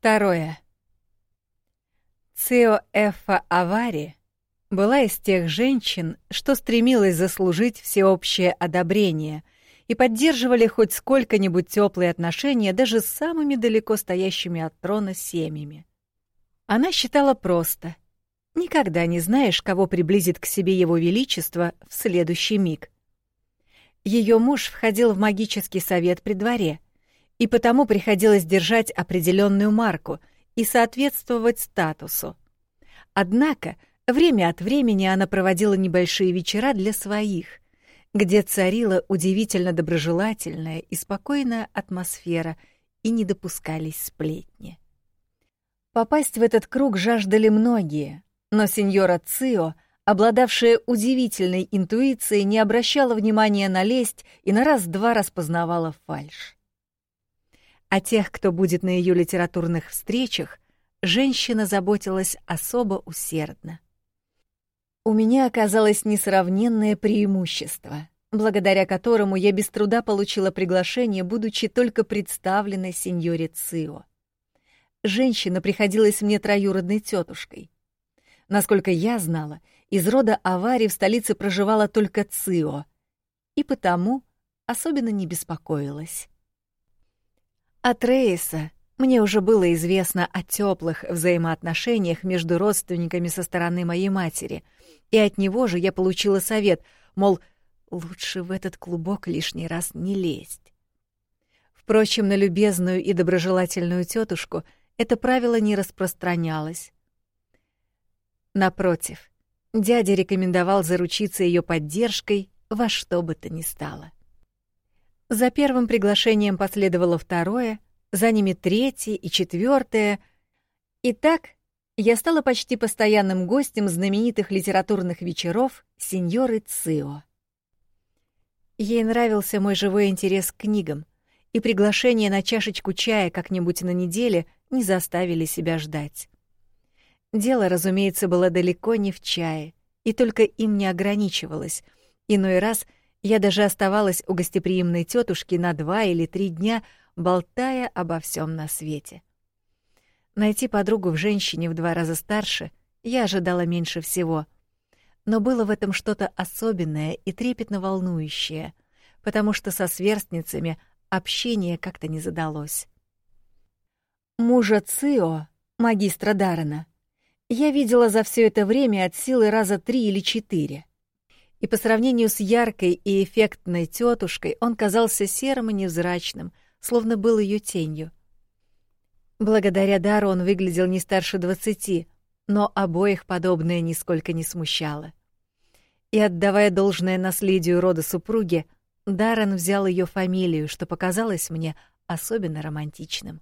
Второе. Цио Эффа Авари была из тех женщин, что стремилась заслужить всеобщее одобрение и поддерживали хоть сколько-нибудь теплые отношения даже с самыми далеко стоящими от трона семьями. Она считала просто. Никогда не знаешь, кого приблизит к себе его величество в следующий миг. Ее муж входил в магический совет при дворе, и потому приходилось держать определенную марку и соответствовать статусу. Однако время от времени она проводила небольшие вечера для своих, где царила удивительно доброжелательная и спокойная атмосфера и не допускались сплетни. Попасть в этот круг жаждали многие, но сеньора Цио, обладавшая удивительной интуицией, не обращала внимания на лесть и на раз-два распознавала фальшь. О тех, кто будет на ее литературных встречах, женщина заботилась особо усердно. У меня оказалось несравненное преимущество, благодаря которому я без труда получила приглашение, будучи только представленной сеньоре Цио. Женщина приходилась мне троюродной тетушкой. Насколько я знала, из рода аварий в столице проживала только Цио, и потому особенно не беспокоилась. От Рейса мне уже было известно о теплых взаимоотношениях между родственниками со стороны моей матери, и от него же я получила совет, мол, лучше в этот клубок лишний раз не лезть. Впрочем, на любезную и доброжелательную тетушку это правило не распространялось. Напротив, дядя рекомендовал заручиться ее поддержкой во что бы то ни стало. За первым приглашением последовало второе, за ними третье и четвертое. И так я стала почти постоянным гостем знаменитых литературных вечеров сеньоры Цио. Ей нравился мой живой интерес к книгам, и приглашение на чашечку чая как-нибудь на неделе не заставили себя ждать. Дело, разумеется, было далеко не в чае, и только им не ограничивалось. Иной раз — я даже оставалась у гостеприимной тетушки на два или три дня, болтая обо всем на свете. Найти подругу в женщине в два раза старше я ожидала меньше всего. Но было в этом что-то особенное и трепетно волнующее, потому что со сверстницами общение как-то не задалось. Мужа Цио, магистра Дарана, я видела за все это время от силы раза три или четыре и по сравнению с яркой и эффектной тетушкой он казался серым и невзрачным, словно был ее тенью. Благодаря дару он выглядел не старше двадцати, но обоих подобное нисколько не смущало. И отдавая должное наследию рода супруги, Даррен взял ее фамилию, что показалось мне особенно романтичным.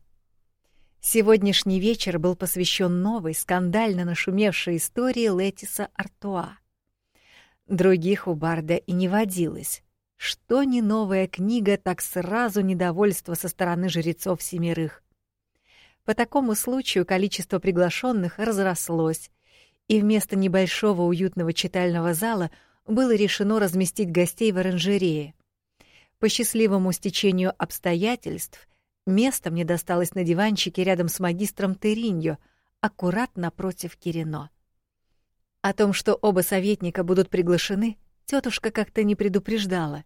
Сегодняшний вечер был посвящен новой, скандально нашумевшей истории Летиса Артуа. Других у Барда и не водилось. Что ни новая книга, так сразу недовольство со стороны жрецов семерых. По такому случаю количество приглашенных разрослось, и вместо небольшого уютного читального зала было решено разместить гостей в оранжерее. По счастливому стечению обстоятельств место мне досталось на диванчике рядом с магистром Териньо, аккуратно напротив Кирино. О том, что оба советника будут приглашены, тетушка как-то не предупреждала,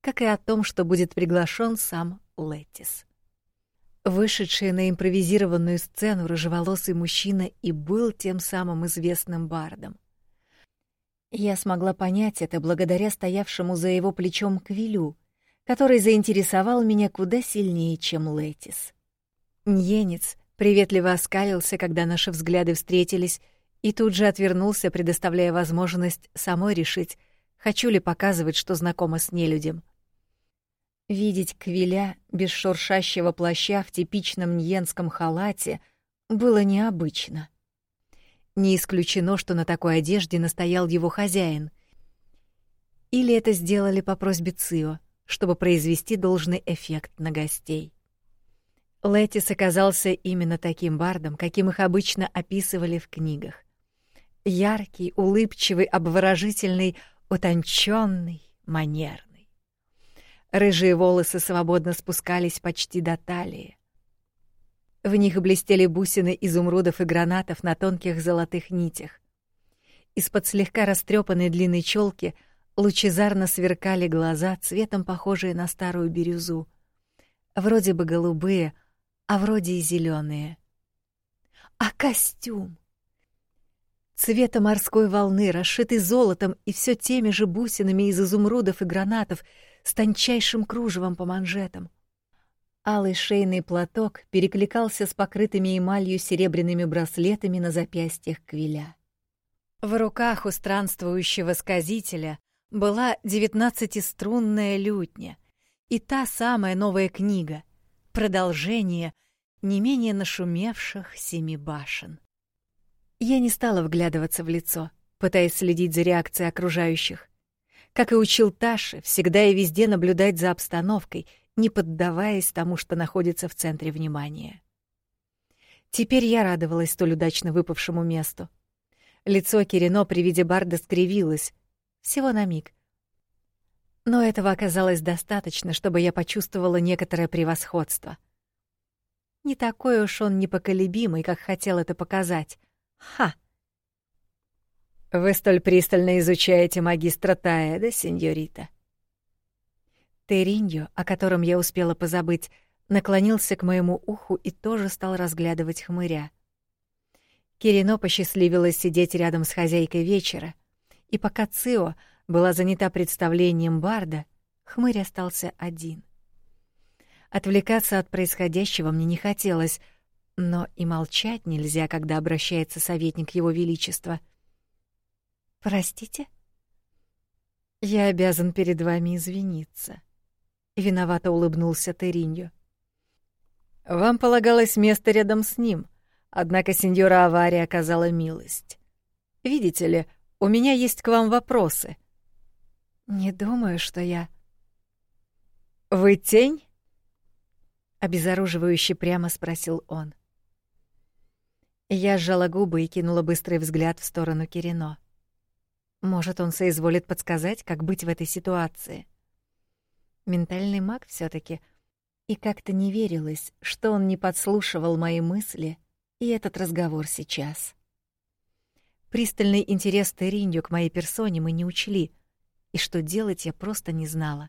как и о том, что будет приглашен сам Леттис. Вышедший на импровизированную сцену рыжеволосый мужчина и был тем самым известным бардом. Я смогла понять это благодаря стоявшему за его плечом Квилю, который заинтересовал меня куда сильнее, чем Летис. Ньенец приветливо оскалился, когда наши взгляды встретились, и тут же отвернулся, предоставляя возможность самой решить, хочу ли показывать, что знакома с нелюдем. Видеть Квиля без шуршащего плаща в типичном ньенском халате было необычно. Не исключено, что на такой одежде настоял его хозяин. Или это сделали по просьбе Цио, чтобы произвести должный эффект на гостей. Летис оказался именно таким бардом, каким их обычно описывали в книгах яркий, улыбчивый, обворожительный, утонченный, манерный. Рыжие волосы свободно спускались почти до талии. В них блестели бусины изумрудов и гранатов на тонких золотых нитях. Из-под слегка растрепанной длинной челки лучезарно сверкали глаза, цветом похожие на старую бирюзу. Вроде бы голубые, а вроде и зеленые. А костюм! Цвета морской волны, расшитый золотом и все теми же бусинами из изумрудов и гранатов, с тончайшим кружевом по манжетам. Алый шейный платок перекликался с покрытыми эмалью серебряными браслетами на запястьях квиля. В руках у странствующего сказителя была девятнадцатиструнная лютня и та самая новая книга, продолжение не менее нашумевших семи башен. Я не стала вглядываться в лицо, пытаясь следить за реакцией окружающих. Как и учил Таши, всегда и везде наблюдать за обстановкой, не поддаваясь тому, что находится в центре внимания. Теперь я радовалась столь удачно выпавшему месту. Лицо Кирино при виде Барда скривилось. Всего на миг. Но этого оказалось достаточно, чтобы я почувствовала некоторое превосходство. Не такой уж он непоколебимый, как хотел это показать. Ха! Вы столь пристально изучаете магистра Таэда, сеньорита. Териньо, о котором я успела позабыть, наклонился к моему уху и тоже стал разглядывать хмыря. Кирино посчастливилось сидеть рядом с хозяйкой вечера, и пока Цио была занята представлением Барда, хмырь остался один. Отвлекаться от происходящего мне не хотелось, но и молчать нельзя, когда обращается советник Его Величества. «Простите?» «Я обязан перед вами извиниться», — виновато улыбнулся Териньо. «Вам полагалось место рядом с ним, однако сеньора Авария оказала милость. Видите ли, у меня есть к вам вопросы». «Не думаю, что я...» «Вы тень?» — обезоруживающе прямо спросил он. Я сжала губы и кинула быстрый взгляд в сторону Кирино. Может, он соизволит подсказать, как быть в этой ситуации. Ментальный маг все таки и как-то не верилось, что он не подслушивал мои мысли и этот разговор сейчас. Пристальный интерес Теринью к моей персоне мы не учли, и что делать я просто не знала.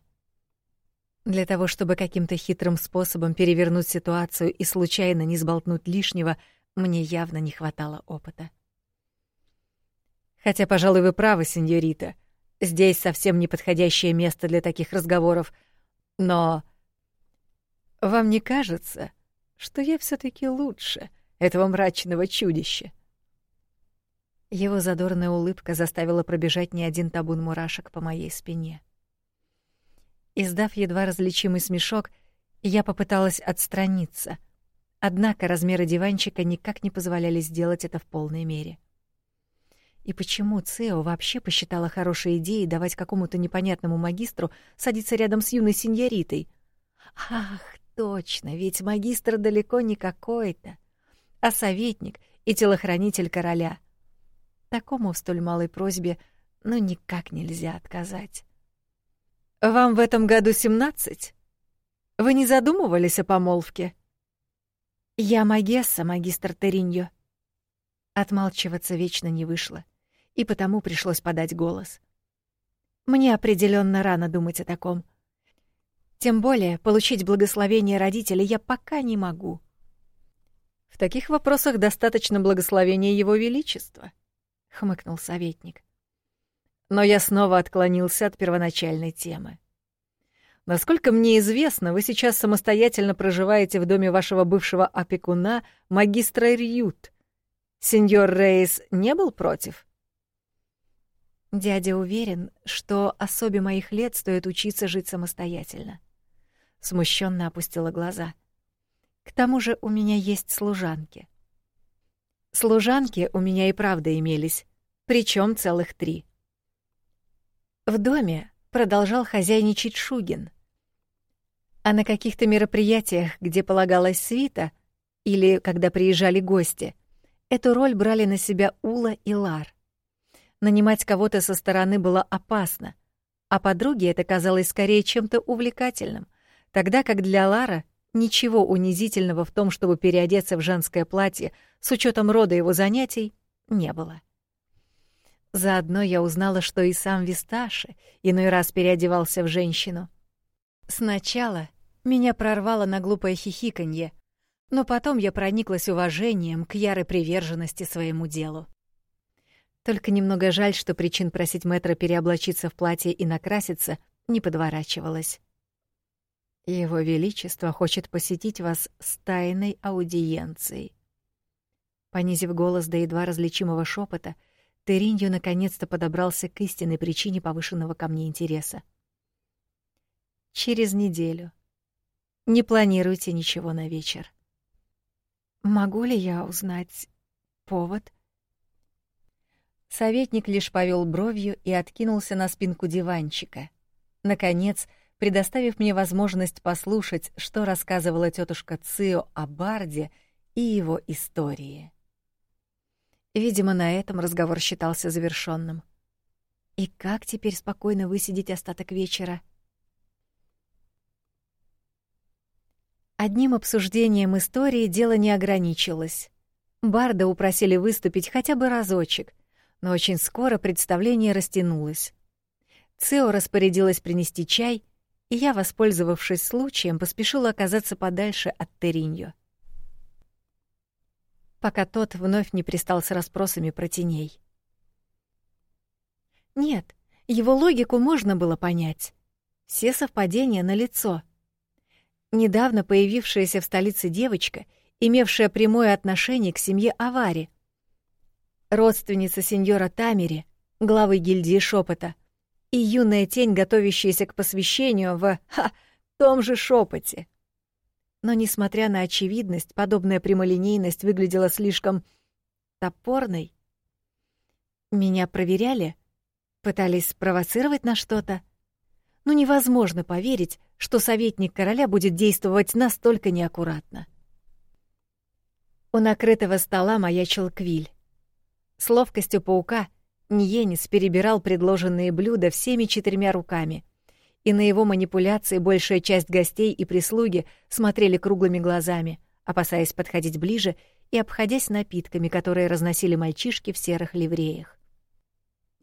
Для того, чтобы каким-то хитрым способом перевернуть ситуацию и случайно не сболтнуть лишнего, мне явно не хватало опыта. Хотя, пожалуй, вы правы, сеньорита. Здесь совсем неподходящее место для таких разговоров. Но вам не кажется, что я все таки лучше этого мрачного чудища? Его задорная улыбка заставила пробежать не один табун мурашек по моей спине. Издав едва различимый смешок, я попыталась отстраниться — Однако размеры диванчика никак не позволяли сделать это в полной мере. И почему Цео вообще посчитала хорошей идеей давать какому-то непонятному магистру садиться рядом с юной сеньоритой? Ах, точно, ведь магистр далеко не какой-то, а советник и телохранитель короля. Такому в столь малой просьбе ну никак нельзя отказать. «Вам в этом году семнадцать? Вы не задумывались о помолвке?» «Я Магесса, магистр Териньо». Отмалчиваться вечно не вышло, и потому пришлось подать голос. Мне определенно рано думать о таком. Тем более получить благословение родителей я пока не могу. В таких вопросах достаточно благословения Его Величества, — хмыкнул советник. Но я снова отклонился от первоначальной темы. Насколько мне известно, вы сейчас самостоятельно проживаете в доме вашего бывшего опекуна, магистра Рьют. Сеньор Рейс не был против? Дядя уверен, что особе моих лет стоит учиться жить самостоятельно. Смущенно опустила глаза. К тому же у меня есть служанки. Служанки у меня и правда имелись, причем целых три. В доме продолжал хозяйничать Шугин. А на каких-то мероприятиях, где полагалась свита, или когда приезжали гости, эту роль брали на себя Ула и Лар. Нанимать кого-то со стороны было опасно, а подруге это казалось скорее чем-то увлекательным, тогда как для Лара ничего унизительного в том, чтобы переодеться в женское платье с учетом рода его занятий, не было. Заодно я узнала, что и сам Висташи иной раз переодевался в женщину. Сначала меня прорвало на глупое хихиканье, но потом я прониклась уважением к ярой приверженности своему делу. Только немного жаль, что причин просить мэтра переоблачиться в платье и накраситься не подворачивалось. Его Величество хочет посетить вас с тайной аудиенцией. Понизив голос до едва различимого шепота, Теринью наконец-то подобрался к истинной причине повышенного ко мне интереса. Через неделю. Не планируйте ничего на вечер. Могу ли я узнать повод? Советник лишь повел бровью и откинулся на спинку диванчика. Наконец, предоставив мне возможность послушать, что рассказывала тетушка Цио о Барде и его истории. Видимо, на этом разговор считался завершенным. И как теперь спокойно высидеть остаток вечера? Одним обсуждением истории дело не ограничилось. Барда упросили выступить хотя бы разочек — но очень скоро представление растянулось. Цео распорядилась принести чай, и я, воспользовавшись случаем, поспешила оказаться подальше от Териньо. Пока тот вновь не пристал с расспросами про теней. Нет, его логику можно было понять. Все совпадения налицо. Недавно появившаяся в столице девочка, имевшая прямое отношение к семье Авари, родственница сеньора Тамери, главы гильдии шепота, и юная тень, готовящаяся к посвящению в ха, том же шепоте. Но, несмотря на очевидность, подобная прямолинейность выглядела слишком топорной. Меня проверяли, пытались спровоцировать на что-то. Но невозможно поверить, что советник короля будет действовать настолько неаккуратно. У накрытого стола маячил Квиль. С ловкостью паука Ньенис перебирал предложенные блюда всеми четырьмя руками, и на его манипуляции большая часть гостей и прислуги смотрели круглыми глазами, опасаясь подходить ближе и обходясь напитками, которые разносили мальчишки в серых ливреях.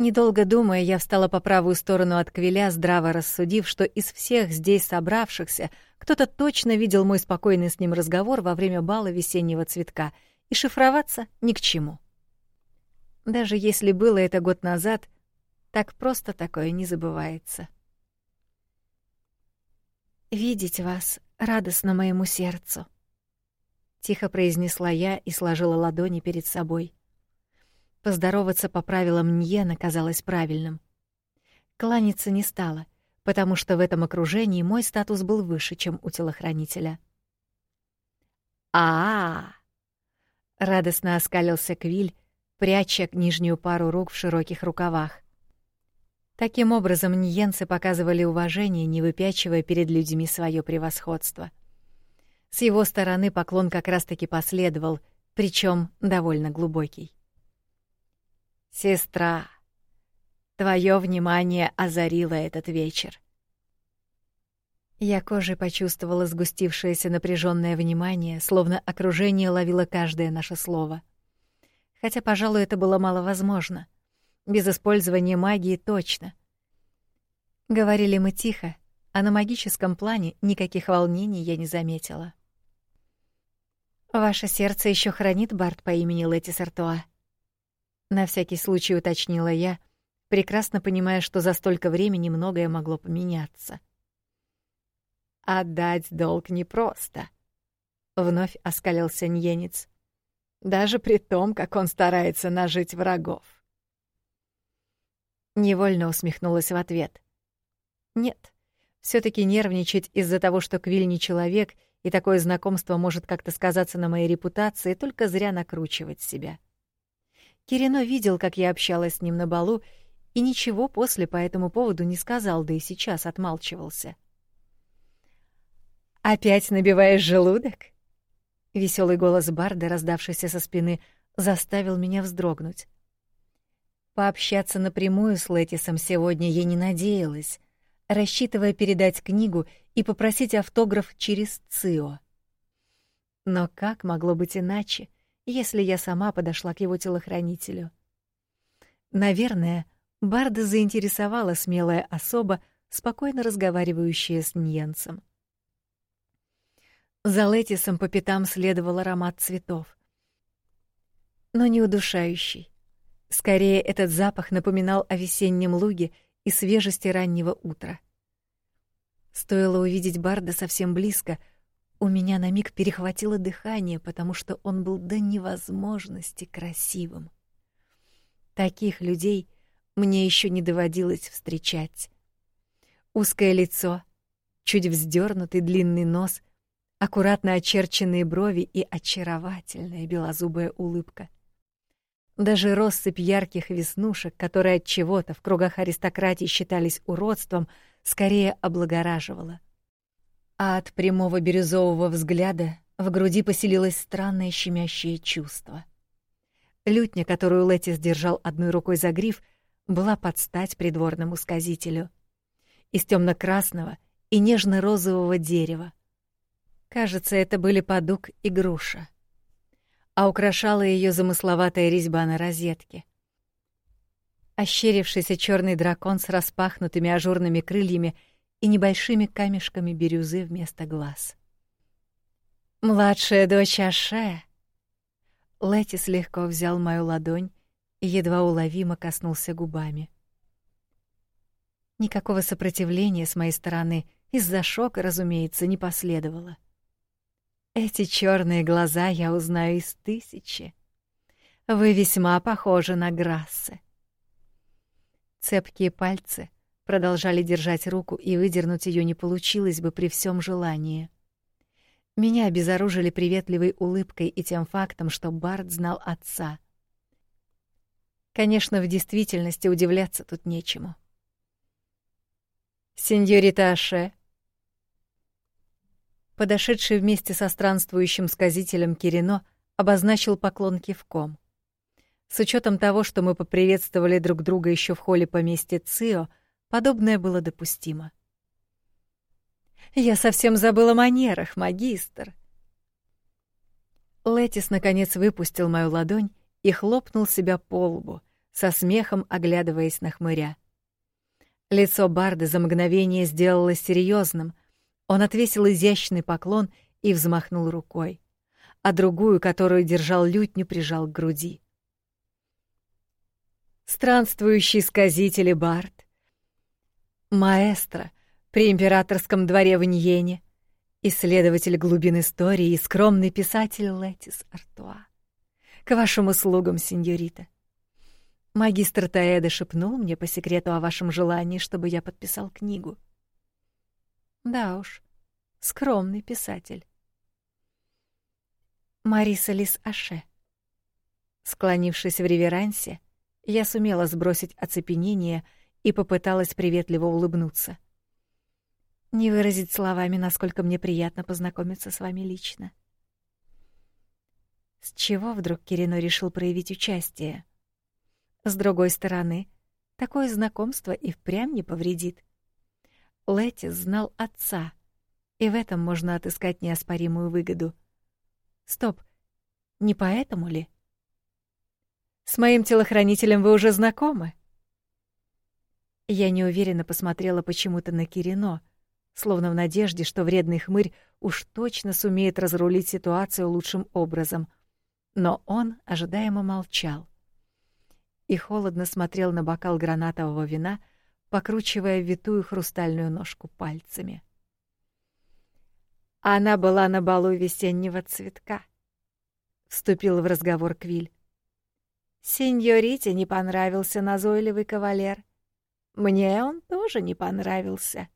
Недолго думая, я встала по правую сторону от Квиля, здраво рассудив, что из всех здесь собравшихся кто-то точно видел мой спокойный с ним разговор во время бала весеннего цветка, и шифроваться ни к чему. Даже если было это год назад, так просто такое не забывается. «Видеть вас радостно моему сердцу», — тихо произнесла я и сложила ладони перед собой. Поздороваться по правилам Ньена казалось правильным. Кланяться не стала, потому что в этом окружении мой статус был выше, чем у телохранителя. а, -а, -а радостно оскалился Квиль, пряча нижнюю пару рук в широких рукавах. Таким образом, ньенцы показывали уважение, не выпячивая перед людьми свое превосходство. С его стороны поклон как раз-таки последовал, причем довольно глубокий. «Сестра, твое внимание озарило этот вечер». Я кожей почувствовала сгустившееся напряженное внимание, словно окружение ловило каждое наше слово — хотя, пожалуй, это было маловозможно. Без использования магии точно. Говорили мы тихо, а на магическом плане никаких волнений я не заметила. «Ваше сердце еще хранит Барт по имени Лети Сартуа?» На всякий случай уточнила я, прекрасно понимая, что за столько времени многое могло поменяться. «Отдать долг непросто», — вновь оскалился Ньенец даже при том, как он старается нажить врагов. Невольно усмехнулась в ответ. Нет, все таки нервничать из-за того, что Квиль не человек, и такое знакомство может как-то сказаться на моей репутации, только зря накручивать себя. Кирино видел, как я общалась с ним на балу, и ничего после по этому поводу не сказал, да и сейчас отмалчивался. «Опять набиваешь желудок?» Веселый голос Барда, раздавшийся со спины, заставил меня вздрогнуть. Пообщаться напрямую с Летисом сегодня я не надеялась, рассчитывая передать книгу и попросить автограф через ЦИО. Но как могло быть иначе, если я сама подошла к его телохранителю? Наверное, Барда заинтересовала смелая особа, спокойно разговаривающая с Ньенсом. За Летисом по пятам следовал аромат цветов. Но не удушающий. Скорее, этот запах напоминал о весеннем луге и свежести раннего утра. Стоило увидеть Барда совсем близко, у меня на миг перехватило дыхание, потому что он был до невозможности красивым. Таких людей мне еще не доводилось встречать. Узкое лицо, чуть вздернутый длинный нос, аккуратно очерченные брови и очаровательная белозубая улыбка. Даже россыпь ярких веснушек, которые от чего-то в кругах аристократии считались уродством, скорее облагораживала. А от прямого бирюзового взгляда в груди поселилось странное щемящее чувство. Лютня, которую Летис держал одной рукой за гриф, была под стать придворному сказителю. Из темно красного и нежно-розового дерева. Кажется, это были подук и груша а украшала ее замысловатая резьба на розетке. Ощерившийся черный дракон с распахнутыми ажурными крыльями и небольшими камешками бирюзы вместо глаз. «Младшая дочь Аше!» Летис легко взял мою ладонь и едва уловимо коснулся губами. Никакого сопротивления с моей стороны из-за шока, разумеется, не последовало. — эти черные глаза я узнаю из тысячи. Вы весьма похожи на Грассы. Цепкие пальцы продолжали держать руку, и выдернуть ее не получилось бы при всем желании. Меня обезоружили приветливой улыбкой и тем фактом, что Барт знал отца. Конечно, в действительности удивляться тут нечему. «Сеньорита Аше», Подошедший вместе со странствующим сказителем Кирино обозначил поклон кивком. С учетом того, что мы поприветствовали друг друга еще в холле поместья Цио, подобное было допустимо. «Я совсем забыла о манерах, магистр!» Летис, наконец, выпустил мою ладонь и хлопнул себя по лбу, со смехом оглядываясь на хмыря. Лицо Барды за мгновение сделалось серьезным, он отвесил изящный поклон и взмахнул рукой, а другую, которую держал лютню, прижал к груди. Странствующий сказитель и бард, маэстро при императорском дворе в Ньене, исследователь глубин истории и скромный писатель Летис Артуа. К вашим услугам, сеньорита. Магистр Таэда шепнул мне по секрету о вашем желании, чтобы я подписал книгу. Да уж, скромный писатель. Мариса Лис Аше. Склонившись в реверансе, я сумела сбросить оцепенение и попыталась приветливо улыбнуться. Не выразить словами, насколько мне приятно познакомиться с вами лично. С чего вдруг Кирино решил проявить участие? С другой стороны, такое знакомство и впрямь не повредит. Летис знал отца, и в этом можно отыскать неоспоримую выгоду. Стоп, не поэтому ли? С моим телохранителем вы уже знакомы? Я неуверенно посмотрела почему-то на Кирино, словно в надежде, что вредный хмырь уж точно сумеет разрулить ситуацию лучшим образом. Но он ожидаемо молчал и холодно смотрел на бокал гранатового вина, покручивая витую хрустальную ножку пальцами. Она была на балу весеннего цветка. Вступил в разговор Квиль. Сеньорите не понравился назойливый кавалер. Мне он тоже не понравился.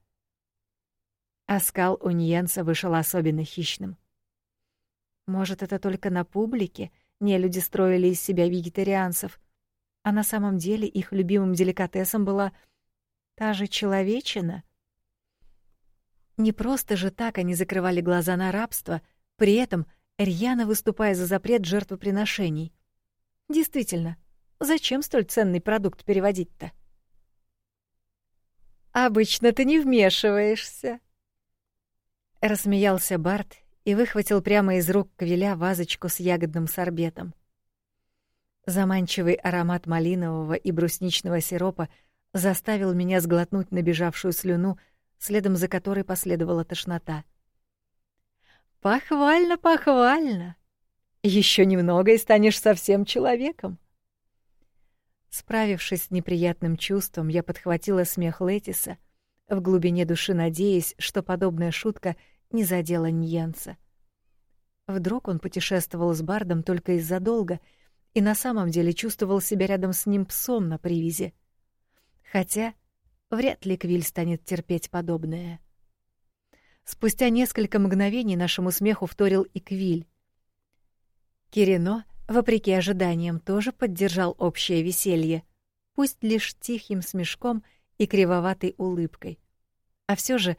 Оскал у Ньенса вышел особенно хищным. Может, это только на публике не люди строили из себя вегетарианцев, а на самом деле их любимым деликатесом была Та же человечина? Не просто же так они закрывали глаза на рабство, при этом рьяно выступая за запрет жертвоприношений. Действительно, зачем столь ценный продукт переводить-то? «Обычно ты не вмешиваешься», Рассмеялся Барт и выхватил прямо из рук Квиля вазочку с ягодным сорбетом. Заманчивый аромат малинового и брусничного сиропа заставил меня сглотнуть набежавшую слюну, следом за которой последовала тошнота. Похвально, похвально. Еще немного и станешь совсем человеком. Справившись с неприятным чувством, я подхватила смех Летиса, в глубине души надеясь, что подобная шутка не задела Ньенса. Вдруг он путешествовал с Бардом только из-за долга и на самом деле чувствовал себя рядом с ним псом на привязи. Хотя вряд ли Квиль станет терпеть подобное. Спустя несколько мгновений нашему смеху вторил и Квиль. Кирино, вопреки ожиданиям, тоже поддержал общее веселье, пусть лишь тихим смешком и кривоватой улыбкой. А все же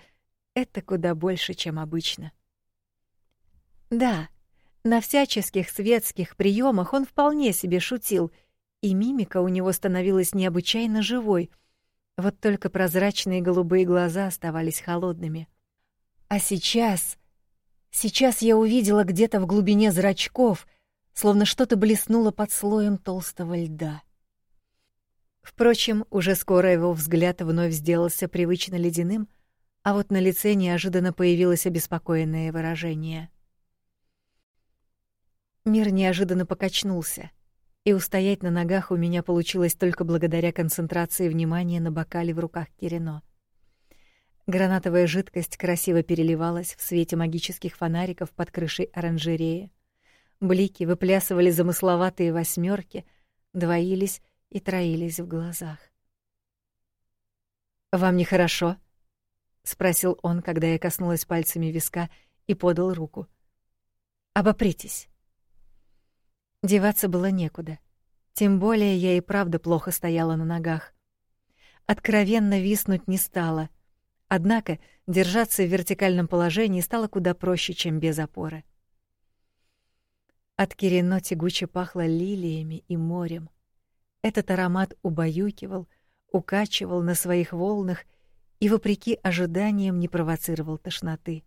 это куда больше, чем обычно. Да, на всяческих светских приемах он вполне себе шутил, и мимика у него становилась необычайно живой. Вот только прозрачные голубые глаза оставались холодными. А сейчас... Сейчас я увидела где-то в глубине зрачков, словно что-то блеснуло под слоем толстого льда. Впрочем, уже скоро его взгляд вновь сделался привычно ледяным, а вот на лице неожиданно появилось обеспокоенное выражение. Мир неожиданно покачнулся, и устоять на ногах у меня получилось только благодаря концентрации внимания на бокале в руках Кирино. Гранатовая жидкость красиво переливалась в свете магических фонариков под крышей оранжереи. Блики выплясывали замысловатые восьмерки, двоились и троились в глазах. «Вам нехорошо?» — спросил он, когда я коснулась пальцами виска и подал руку. «Обопритесь». Деваться было некуда. Тем более я и правда плохо стояла на ногах. Откровенно виснуть не стала. Однако держаться в вертикальном положении стало куда проще, чем без опоры. От Кирино тягуче пахло лилиями и морем. Этот аромат убаюкивал, укачивал на своих волнах и, вопреки ожиданиям, не провоцировал тошноты.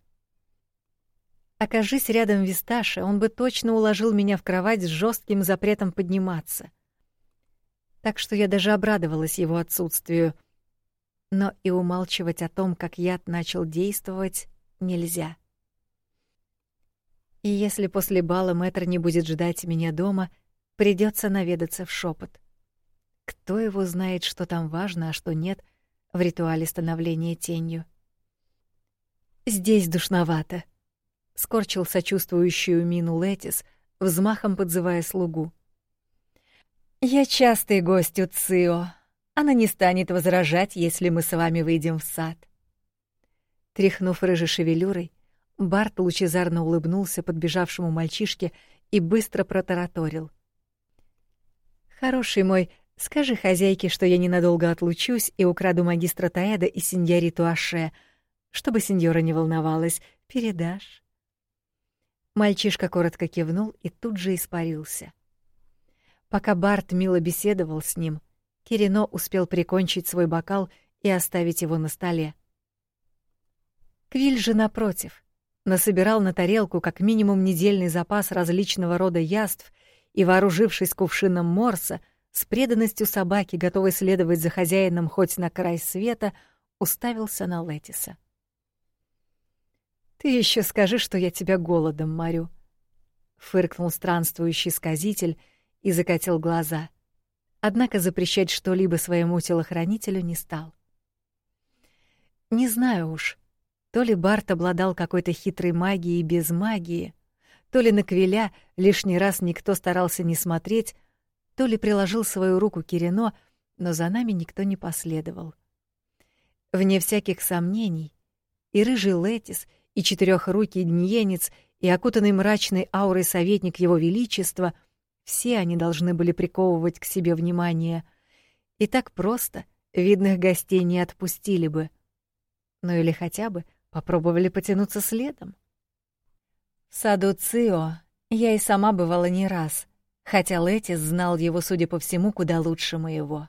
Окажись рядом Висташа, он бы точно уложил меня в кровать с жестким запретом подниматься. Так что я даже обрадовалась его отсутствию. Но и умалчивать о том, как яд начал действовать, нельзя. И если после бала мэтр не будет ждать меня дома, придется наведаться в шепот. Кто его знает, что там важно, а что нет в ритуале становления тенью? Здесь душновато скорчил сочувствующую мину Летис, взмахом подзывая слугу. Я частый гость у Цио. Она не станет возражать, если мы с вами выйдем в сад. Тряхнув рыжей шевелюрой, Барт лучезарно улыбнулся подбежавшему мальчишке и быстро протараторил: "Хороший мой, скажи хозяйке, что я ненадолго отлучусь и украду магистра Таэда и сеньориту Аше, чтобы сеньора не волновалась. Передашь?" Мальчишка коротко кивнул и тут же испарился. Пока Барт мило беседовал с ним, Кирино успел прикончить свой бокал и оставить его на столе. Квиль же напротив, насобирал на тарелку как минимум недельный запас различного рода яств и, вооружившись кувшином морса, с преданностью собаки, готовой следовать за хозяином хоть на край света, уставился на Летиса. Ты еще скажи, что я тебя голодом морю, фыркнул странствующий сказитель и закатил глаза. Однако запрещать что-либо своему телохранителю не стал. Не знаю уж, то ли Барт обладал какой-то хитрой магией без магии, то ли на Квиля лишний раз никто старался не смотреть, то ли приложил свою руку Кирино, но за нами никто не последовал. Вне всяких сомнений, и рыжий Летис, и четырехрукий дниенец, и окутанный мрачной аурой советник его величества, все они должны были приковывать к себе внимание. И так просто видных гостей не отпустили бы. Ну или хотя бы попробовали потянуться следом. В саду Цио я и сама бывала не раз, хотя Летис знал его, судя по всему, куда лучше моего.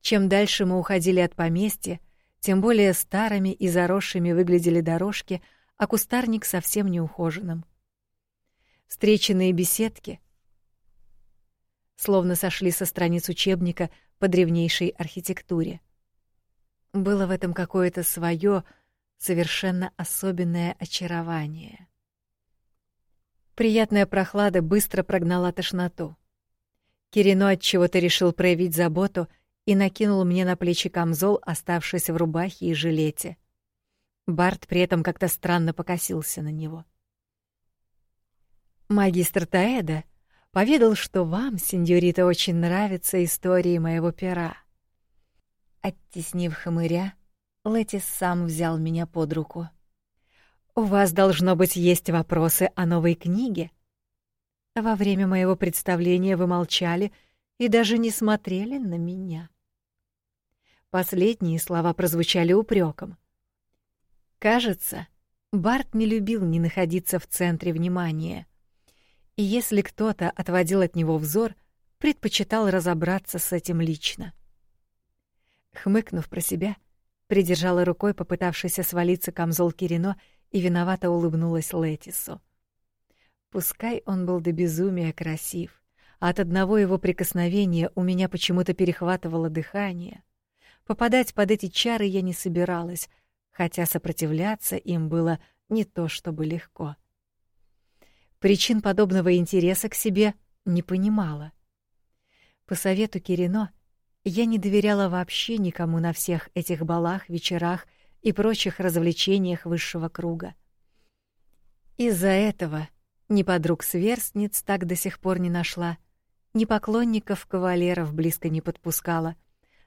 Чем дальше мы уходили от поместья, Тем более старыми и заросшими выглядели дорожки, а кустарник совсем неухоженным. Встреченные беседки словно сошли со страниц учебника по древнейшей архитектуре. Было в этом какое-то свое совершенно особенное очарование. Приятная прохлада быстро прогнала тошноту. Кирино от чего-то решил проявить заботу и накинул мне на плечи камзол, оставшийся в рубахе и жилете. Барт при этом как-то странно покосился на него. Магистр Таэда поведал, что вам, сеньорита, очень нравятся истории моего пера. Оттеснив хмыря, Летис сам взял меня под руку. У вас должно быть есть вопросы о новой книге. Во время моего представления вы молчали и даже не смотрели на меня. Последние слова прозвучали упреком. Кажется, Барт не любил не находиться в центре внимания. И если кто-то отводил от него взор, предпочитал разобраться с этим лично. Хмыкнув про себя, придержала рукой попытавшийся свалиться камзол Кирино и виновато улыбнулась Летису. Пускай он был до безумия красив, а от одного его прикосновения у меня почему-то перехватывало дыхание. Попадать под эти чары я не собиралась, хотя сопротивляться им было не то чтобы легко. Причин подобного интереса к себе не понимала. По совету Кирино я не доверяла вообще никому на всех этих балах, вечерах и прочих развлечениях высшего круга. Из-за этого ни подруг-сверстниц так до сих пор не нашла, ни поклонников-кавалеров близко не подпускала,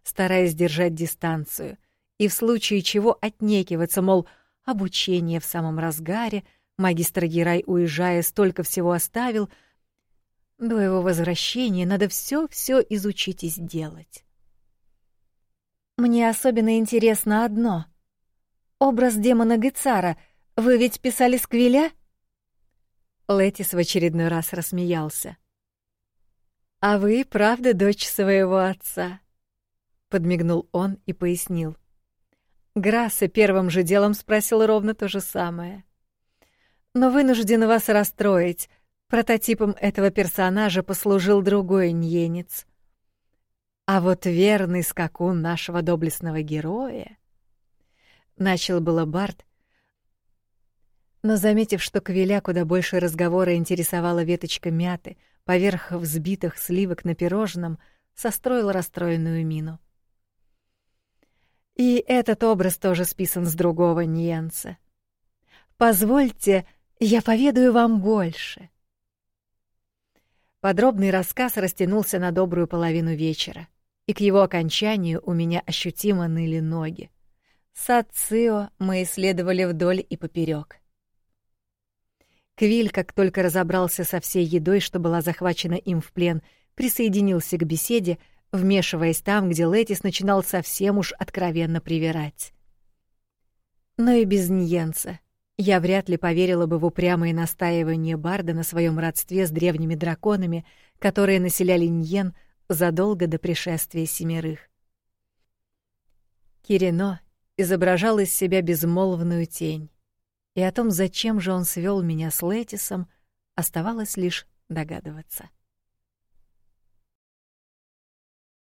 стараясь держать дистанцию и в случае чего отнекиваться, мол, обучение в самом разгаре — Магистр Герай, уезжая, столько всего оставил. До его возвращения надо все-все изучить и сделать. Мне особенно интересно одно. Образ демона Гецара вы ведь писали с Квиля? Летис в очередной раз рассмеялся. А вы, правда, дочь своего отца? Подмигнул он и пояснил. Грасса первым же делом спросил ровно то же самое но вынужден вас расстроить. Прототипом этого персонажа послужил другой ньенец. А вот верный скакун нашего доблестного героя... Начал было Барт, но, заметив, что Квиля куда больше разговора интересовала веточка мяты поверх взбитых сливок на пирожном, состроил расстроенную мину. И этот образ тоже списан с другого Ньенца. Позвольте я поведаю вам больше. Подробный рассказ растянулся на добрую половину вечера, и к его окончанию у меня ощутимо ныли ноги. Цио мы исследовали вдоль и поперек. Квиль, как только разобрался со всей едой, что была захвачена им в плен, присоединился к беседе, вмешиваясь там, где Летис начинал совсем уж откровенно привирать. Но и без Ньенца я вряд ли поверила бы в упрямое настаивание Барда на своем родстве с древними драконами, которые населяли Ньен задолго до пришествия семерых. Кирино изображал из себя безмолвную тень, и о том, зачем же он свел меня с Летисом, оставалось лишь догадываться.